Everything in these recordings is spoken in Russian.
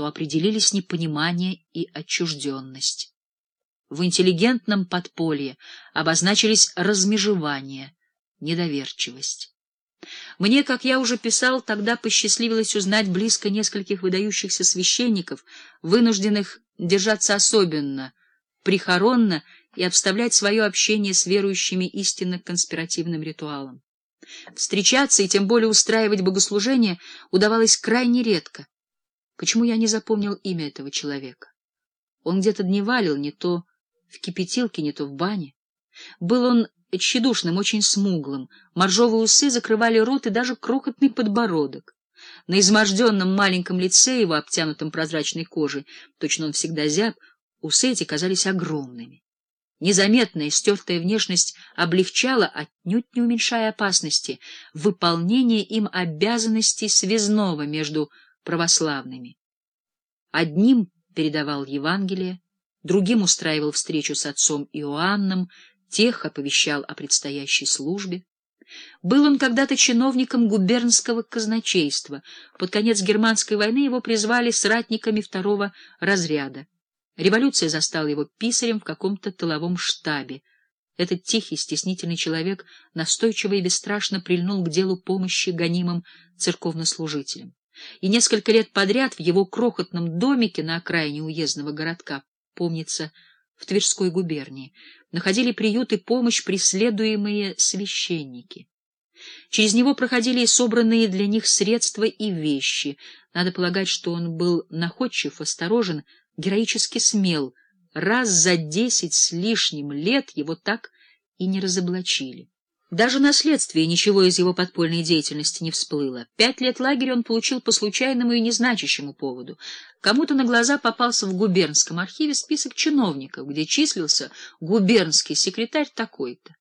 то определились непонимание и отчужденность. В интеллигентном подполье обозначились размежевание, недоверчивость. Мне, как я уже писал, тогда посчастливилось узнать близко нескольких выдающихся священников, вынужденных держаться особенно, прихоронно и обставлять свое общение с верующими истинно конспиративным ритуалом. Встречаться и тем более устраивать богослужения удавалось крайне редко. Почему я не запомнил имя этого человека? Он где-то дневалил, не то в кипятилке, не то в бане. Был он тщедушным, очень смуглым, моржовые усы закрывали рот и даже крохотный подбородок. На изможденном маленьком лице его, обтянутом прозрачной кожей, точно он всегда зяб, усы эти казались огромными. Незаметная, стертая внешность облегчала, отнюдь не уменьшая опасности, выполнение им обязанностей связного между православными. Одним передавал Евангелие, другим устраивал встречу с отцом Иоанном, тех оповещал о предстоящей службе. Был он когда-то чиновником губернского казначейства. Под конец германской войны его призвали соратниками второго разряда. Революция застала его писарем в каком-то тыловом штабе. Этот тихий, стеснительный человек настойчиво и бесстрашно прильнул к делу помощи гонимым церковнослужителям. И несколько лет подряд в его крохотном домике на окраине уездного городка, помнится, в Тверской губернии, находили приют и помощь преследуемые священники. Через него проходили и собранные для них средства и вещи. Надо полагать, что он был находчив, осторожен, героически смел. Раз за десять с лишним лет его так и не разоблачили. Даже на следствии ничего из его подпольной деятельности не всплыло. Пять лет лагеря он получил по случайному и незначащему поводу. Кому-то на глаза попался в губернском архиве список чиновников, где числился губернский секретарь такой-то.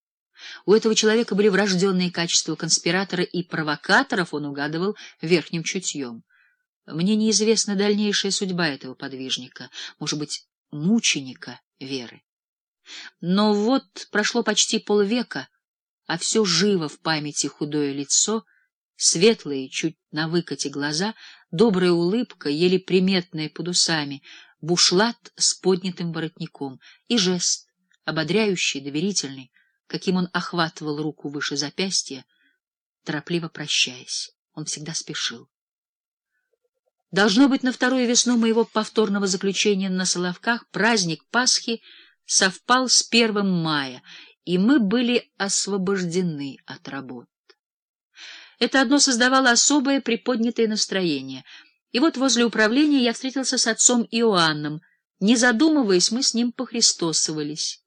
У этого человека были врожденные качества конспиратора и провокаторов он угадывал верхним чутьем. Мне неизвестна дальнейшая судьба этого подвижника, может быть, мученика веры. Но вот прошло почти полвека, а все живо в памяти худое лицо, светлые, чуть на выкате глаза, добрая улыбка, еле приметная под усами, бушлат с поднятым воротником и жест, ободряющий, доверительный, каким он охватывал руку выше запястья, торопливо прощаясь. Он всегда спешил. Должно быть, на вторую весну моего повторного заключения на Соловках праздник Пасхи совпал с первым мая, и мы были освобождены от работ. Это одно создавало особое приподнятое настроение. И вот возле управления я встретился с отцом Иоанном. Не задумываясь, мы с ним похристосовались,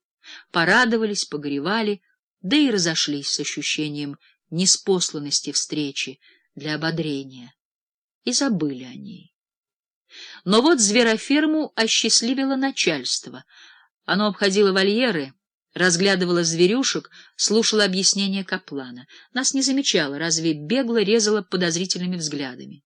порадовались, погревали, да и разошлись с ощущением неспосланности встречи для ободрения. И забыли о ней. Но вот звероферму осчастливило начальство. Оно обходило вольеры, разглядывала зверюшек, слушала объяснения Каплана. Нас не замечала, разве бегло резала подозрительными взглядами.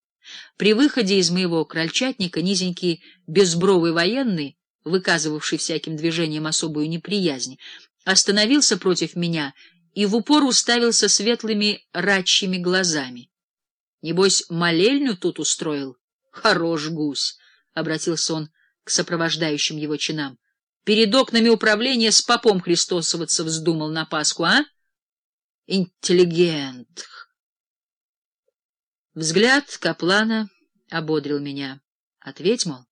При выходе из моего крольчатника низенький безбровый военный, выказывавший всяким движением особую неприязнь, остановился против меня и в упор уставился светлыми рачьими глазами. — Небось, молельню тут устроил? — Хорош гусь! — обратился он к сопровождающим его чинам. Перед окнами управления с попом христосоваться вздумал на Пасху, а? Интеллигент. Взгляд Каплана ободрил меня. Ответь, мол.